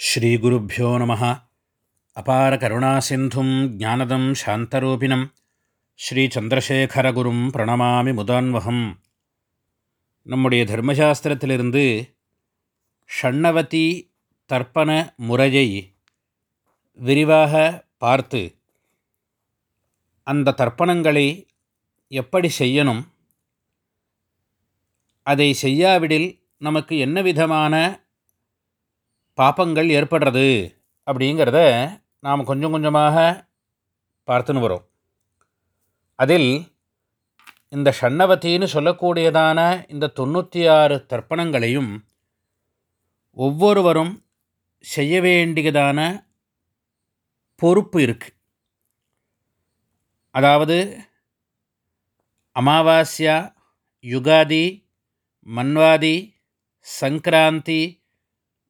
ஸ்ரீகுருப்போ நம. அபார கருணாசிந்தும் ஜானதம் சாந்தரூபிணம். ஸ்ரீச்சந்திரசேகரகுரும் பிரணமாமி முதான்வகம். நம்முடைய தர்மசாஸ்திரத்திலிருந்து ஷண்ணவதி தர்ப்பண முறையை விரிவாக பார்த்து அந்த தர்ப்பணங்களை எப்படி செய்யணும் அதை செய்யாவிடில் நமக்கு என்ன விதமான பாப்பங்கள் ஏற்படுறது அப்படிங்கிறத நாம் கொஞ்சம் கொஞ்சமாக பார்த்துன்னு வரோம். அதில் இந்த ஷண்ணவத்தின்னு சொல்லக்கூடியதான இந்த தொண்ணூற்றி ஆறு தர்ப்பணங்களையும் ஒவ்வொருவரும் செய்ய வேண்டியதான பொறுப்பு இருக்குது அதாவது அமாவாஸ்யா யுகாதி மன்வாதி சங்கராந்தி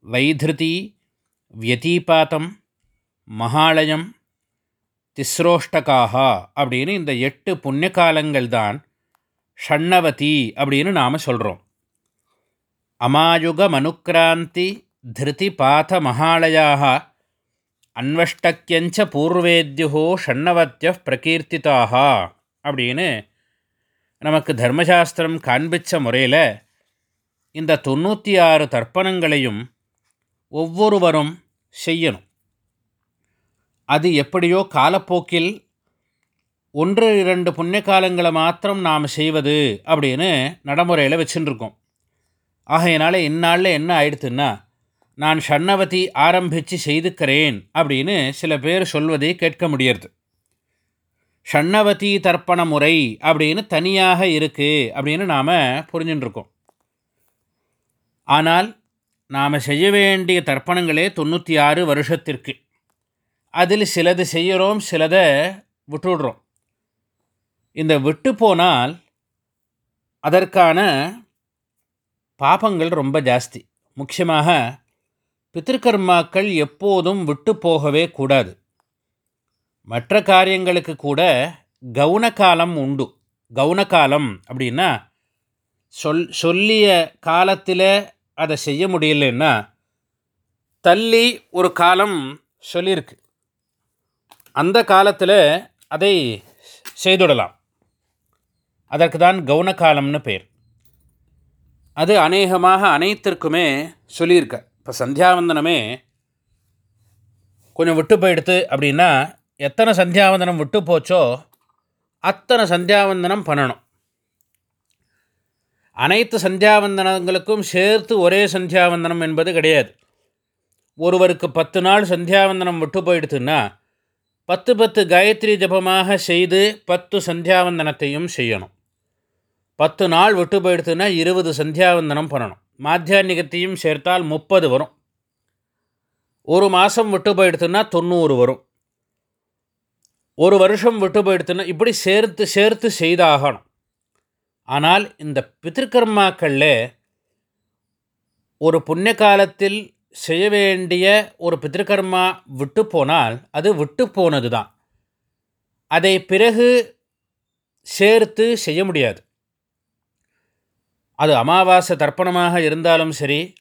வைதிருதி வியதீபாத்தம் மகாலயம் திஸ்ரோஷ்டகாக அப்படின்னு இந்த எட்டு புண்ணிய காலங்கள் தான் ஷண்ணவதி அப்படின்னு நாம் சொல்கிறோம் அமாயுக மனுக்ராந்தி திருதி பாத மகாலயாக அன்வஷ்டக்கியஞ்ச பூர்வேத்யுகோ ஷண்ணவத்திய பிரகீர்த்திதாக அப்படின்னு நமக்கு தர்மசாஸ்திரம் காண்பித்த முறையில் இந்த தொண்ணூற்றி ஆறு தர்ப்பணங்களையும் ஒவ்வொருவரும் செய்யணும். அது எப்படியோ காலப்போக்கில் ஒன்று இரண்டு புண்ணிய காலங்களை மாத்திரம் நாம் செய்வது அப்படின்னு நடைமுறையில் வச்சுருக்கோம். ஆகையினால இந்நாளில் என்ன ஆயிடுத்துன்னா நான் ஷண்ணவதி ஆரம்பித்து செய்துக்கிறேன் அப்படின்னு சில பேர் சொல்வதை கேட்க முடியறது. ஷண்ணவதி தர்ப்பண முறை அப்படின்னு தனியாக இருக்குது அப்படின்னு நாம் புரிஞ்சுட்டுருக்கோம் ஆனால் நாம் செய்ய வேண்டிய தர்ப்பணங்களே தொண்ணூற்றி ஆறு வருஷத்திற்கு. அதில் சிலது செய்கிறோம் சிலதை விட்டுடுறோம். இந்த விட்டு போனால் அதற்கான பாபங்கள் ரொம்ப ஜாஸ்தி. முக்கியமாக பித்திருக்கர்மாக்கள் எப்போதும் விட்டு போகவே கூடாது. மற்ற காரியங்களுக்கு கூட கவுனகாலம் உண்டு. கவுனகாலம் அப்படின்னா சொல் சொல்லிய காலத்தில் அதை செய்ய முடியலன்னா தள்ளி ஒரு காலம் சொல்லியிருக்கு. அந்த காலத்தில் அதை செய்துடலாம். அதற்கு தான் கவுனகாலம்னு பேர். அது அநேகமாக அனைத்திற்குமே சொல்லியிருக்க. இப்போ சந்தியாவந்தனமே கொஞ்சம் விட்டு போயிடுத்து அப்படின்னா எத்தனை சந்தியாவந்தனம் விட்டு போச்சோ அத்தனை சந்தியாவந்தனம் பண்ணணும். அனைத்து சந்தியாவந்தனங்களுக்கும் சேர்த்து ஒரே சந்தியாவந்தனம் என்பது கிடையாது. ஒருவருக்கு பத்து நாள் சந்தியாவந்தனம் விட்டு போயிடுத்துன்னா பத்து பத்து காயத்ரி ஜபமாக செய்து பத்து சந்தியாவந்தனத்தையும் செய்யணும். பத்து நாள் விட்டு போயிடுத்துன்னா இருபது சந்தியாவந்தனம் பண்ணணும். மாத்தியானிகத்தையும் சேர்த்தால் முப்பது வரும். ஒரு மாதம் விட்டு போயிடுத்துன்னா தொண்ணூறு வரும். ஒரு வருஷம் விட்டு போயிடுத்துன்னா இப்படி சேர்த்து சேர்த்து செய்தாகணும். ஆனால் இந்த பித்திருக்கர்மாக்களில் ஒரு புண்ணிய காலத்தில் செய்ய வேண்டிய ஒரு பித்திருக்கர்மா விட்டு போனால் அது விட்டு போனது தான் அதை பிறகு சேர்த்து செய்ய முடியாது. அது அமாவாசை தர்ப்பணமாக இருந்தாலும் சரி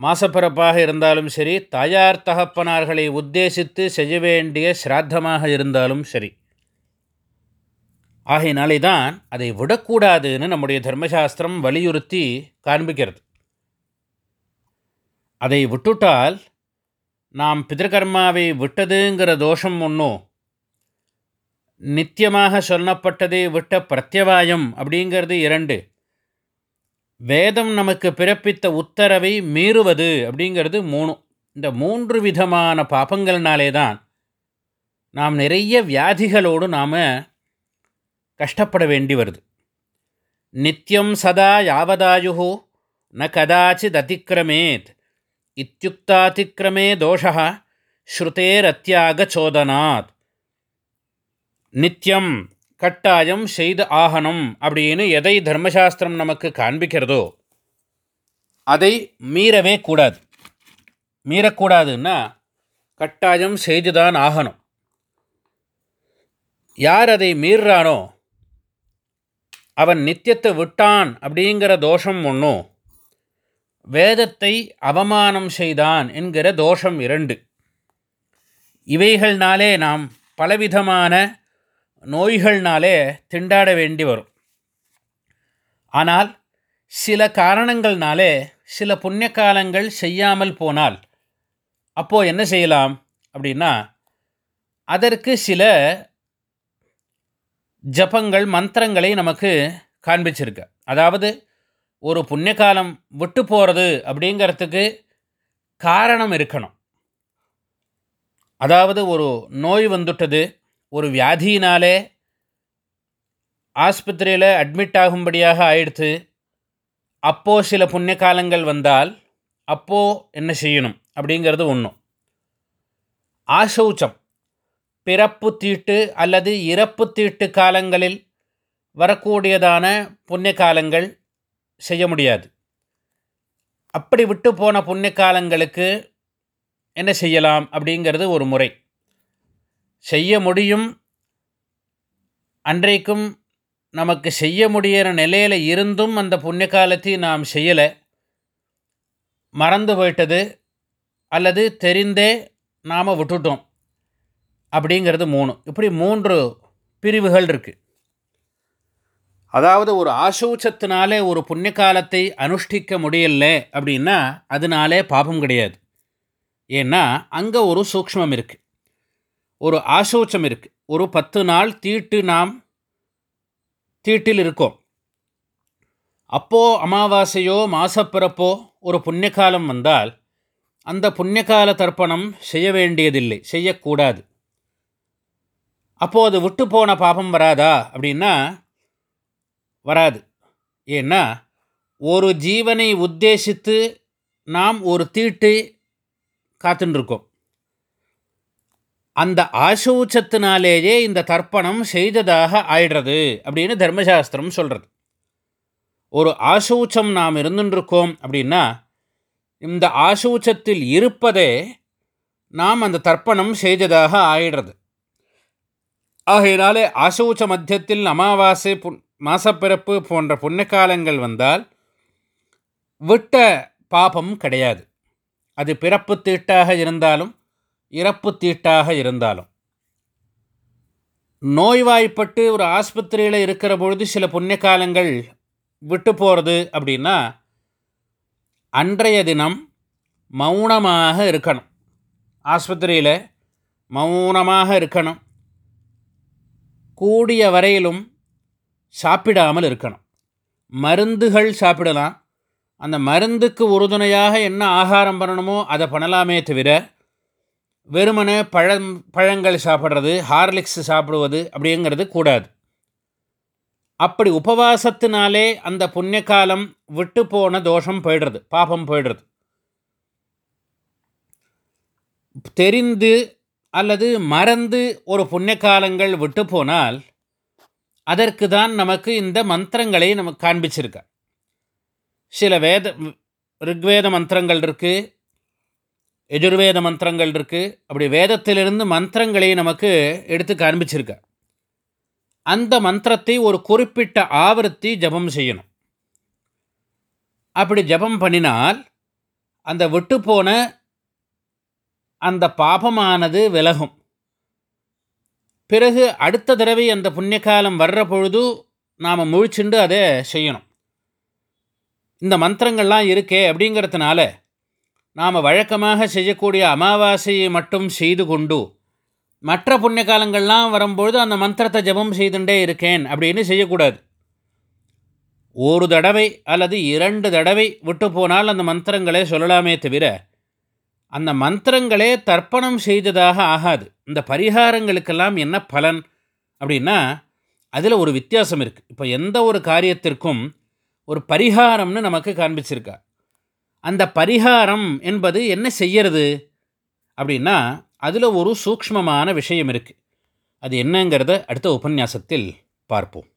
மாசப்பிறப்பாக இருந்தாலும் சரி தாயார் தகப்பனார்களை உத்தேசித்து செய்ய வேண்டிய சிராத்தமாக இருந்தாலும் சரி. ஆகையினாலே தான் அதை விடக்கூடாதுன்னு நம்முடைய தர்மசாஸ்திரம் வலியுறுத்தி காண்பிக்கிறது. அதை விட்டுட்டால் நாம் பிதர்கர்மாவை விட்டதுங்கிற தோஷம் ஒன்றும் நித்தியமாக சொல்லப்பட்டதை விட்ட பிரத்யவாயம் அப்படிங்கிறது இரண்டு. வேதம் நமக்கு பிறப்பித்த உத்தரவை மீறுவது அப்படிங்கிறது மூணு. இந்த மூன்று விதமான பாப்பங்கள்னாலே தான் நாம் நிறைய வியாதிகளோடு நாம் கஷ்டப்பட வேண்டி வருது. நித்தியம் சதா யாவதாயு ந கதாச்சித் அதிக்கிரமேத் இத்தியுக்தாதிக்கிரமே தோஷா ஸ்ருதேரத்தியாகச்சோதனாத் நித்தியம் கட்டாயம் செய்து ஆகணும் அப்படின்னு எதை தர்மசாஸ்திரம் நமக்கு காண்பிக்கிறதோ அதை மீறவே கூடாது. மீறக்கூடாதுன்னா கட்டாயம் செய்துதான் ஆகணும். யார் அதை மீறானோ அவன் நித்தியத்தை விட்டான் அப்படிங்கிற தோஷம் ஒன்றும் வேதத்தை அவமானம் செய்தான் என்கிற தோஷம் இரண்டு. இவைகள்னாலே நாம் பலவிதமான நோய்கள்னாலே திண்டாட வேண்டி வரும். ஆனால் சில காரணங்கள்னாலே சில புண்ணிய காலங்கள் செய்யாமல் போனால் அப்போது என்ன செய்யலாம் அப்படின்னா அதற்கு சில ஜபங்கள் மந்திரங்களை நமக்கு காண்பிச்சிருக்க. அதாவது ஒரு புண்ணிய காலம் விட்டு போகிறது அப்படிங்கிறதுக்கு காரணம் இருக்கணும். அதாவது ஒரு நோய் வந்துட்டது ஒரு வியாதியினாலே ஆஸ்பத்திரியில் அட்மிட் ஆகும்படியாக ஆயிடுத்து அப்போது சில புண்ணிய காலங்கள் வந்தால் அப்போது என்ன செய்யணும் அப்படிங்கிறது ஒன்றும் ஆசௌச்சம். பிறப்பு தீட்டு அல்லது இறப்பு தீட்டு காலங்களில் வரக்கூடியதான புண்ணிய காலங்கள் செய்ய முடியாது. அப்படி விட்டு போன புண்ணிய காலங்களுக்கு என்ன செய்யலாம் அப்படிங்கிறது ஒரு முறை. செய்ய முடியும் அன்றைக்கும் நமக்கு செய்ய முடியிற நிலையில் இருந்தும் அந்த புண்ணிய காலத்தை நாம் செய்யலை. மறந்து போயிட்டது அல்லது தெரிந்தே நாம் விட்டுட்டோம். அப்படிங்கிறது மூணு. இப்படி மூன்று பிரிவுகள் இருக்குது அதாவது ஒரு ஆசௌச்சத்தினாலே ஒரு புண்ணிய காலத்தை அனுஷ்டிக்க முடியல அப்படின்னா அதனாலே பாபம் கிடையாது. ஏன்னா அங்கே ஒரு சூக்ஷ்மம் இருக்குது ஒரு ஆசௌச்சம் இருக்குது ஒரு பத்து நாள் தீட்டு நாம் தீட்டில் இருக்கோம். அப்போது அமாவாசையோ மாசப்பிறப்போ ஒரு புண்ணியகாலம் வந்தால் அந்த புண்ணியகால தர்ப்பணம் செய்ய வேண்டியதில்லை. செய்யக்கூடாது. அப்போது அது விட்டு போன பாபம் வராதா? அப்படின்னா வராது. ஏன்னா ஒரு ஜீவனை உத்தேசித்து நாம் ஒரு தீட்டு காத்துருக்கோம் அந்த ஆசௌச்சத்தினாலேயே இந்த தர்ப்பணம் செய்ததாக ஆயிடுறது அப்படின்னு தர்மசாஸ்திரம் சொல்கிறது ஒரு ஆசௌச்சம் நாம் இருந்துருக்கோம் அப்படின்னா இந்த ஆசௌச்சத்தில் இருப்பதே நாம் அந்த தர்ப்பணம் செய்ததாக ஆயிடுறது. ஆகையினாலே ஆசௌச்ச மத்தியத்தில் அமாவாசை புன் மாசப்பிறப்பு போன்ற புண்ணியகாலங்கள் வந்தால் விட்ட பாபம் கிடையாது. அது பிறப்பு தீட்டாக இருந்தாலும் இறப்பு தீட்டாக இருந்தாலும். நோய்வாய்ப்பட்டு ஒரு ஆஸ்பத்திரியில் இருக்கிற பொழுது சில புண்ணிய காலங்கள் விட்டு போகிறது அப்படின்னா அன்றைய தினம் மௌனமாக இருக்கணும். ஆஸ்பத்திரியில் மௌனமாக இருக்கணும். கூடிய வரையிலும் சாப்பிடாமல் இருக்கணும். மருந்துகள் சாப்பிடலாம். அந்த மருந்துக்கு உறுதுணையாக என்ன ஆகாரம் பண்ணணுமோ அதை பண்ணலாமே தவிர வெறுமனே பழம் பழங்கள் சாப்பிட்றது ஹார்லிக்ஸ் சாப்பிடுவது அப்படிங்கிறது கூடாது. அப்படி உபவாசத்தினாலே அந்த புண்ணிய காலம் விட்டு போன தோஷம் போயிடுறது பாபம் போயிடுறது. தெரிந்து அல்லது மறந்து ஒரு புண்ணிய காலங்கள் விட்டு போனால் அதற்கு தான் நமக்கு இந்த மந்திரங்களை நமக்கு காண்பிச்சிருக்க. சில வேத ரிக்வேத மந்திரங்கள் இருக்குது எஜுர்வேத மந்திரங்கள் இருக்குது அப்படி வேதத்திலிருந்து மந்திரங்களை நமக்கு எடுத்து காண்பிச்சிருக்க. அந்த மந்திரத்தை ஒரு குறிப்பிட்ட ஆவர்த்தி ஜபம் செய்யணும். அப்படி ஜபம் பண்ணினால் அந்த விட்டு போன அந்த பாபமானது விலகும். பிறகு அடுத்த தடவை அந்த புண்ணியகாலம் வர்ற பொழுது நாம் முழிச்சுண்டு அதை செய்யணும். இந்த மந்திரங்கள்லாம் இருக்கே அப்படிங்கிறதுனால நாம் வழக்கமாக செய்யக்கூடிய அமாவாசையை மட்டும் செய்து கொண்டு மற்ற புண்ணிய காலங்கள்லாம் வரும்பொழுது அந்த மந்திரத்தை ஜபம் செய்துண்டே இருக்கேன் அப்படின்னு செய்யக்கூடாது. ஒரு தடவை அல்லது இரண்டு தடவை விட்டு போனால் அந்த மந்திரங்களே சொல்லலாமே தவிர அந்த மந்திரங்களே தர்ப்பணம் செய்ததாக ஆகாது. இந்த பரிகாரங்களுக்கெல்லாம் என்ன பலன்? அப்படின்னா அதில் ஒரு வித்தியாசம் இருக்குது இப்போ எந்த ஒரு காரியத்திற்கும் ஒரு பரிகாரம்னு நமக்கு காண்பிச்சிருக்கா. அந்த பரிகாரம் என்பது என்ன செய்யறது? அப்படின்னா அதில் ஒரு சூக்ஷ்மமான விஷயம் இருக்குது அது என்னங்கிறத அடுத்த உபன்யாசத்தில் பார்ப்போம்.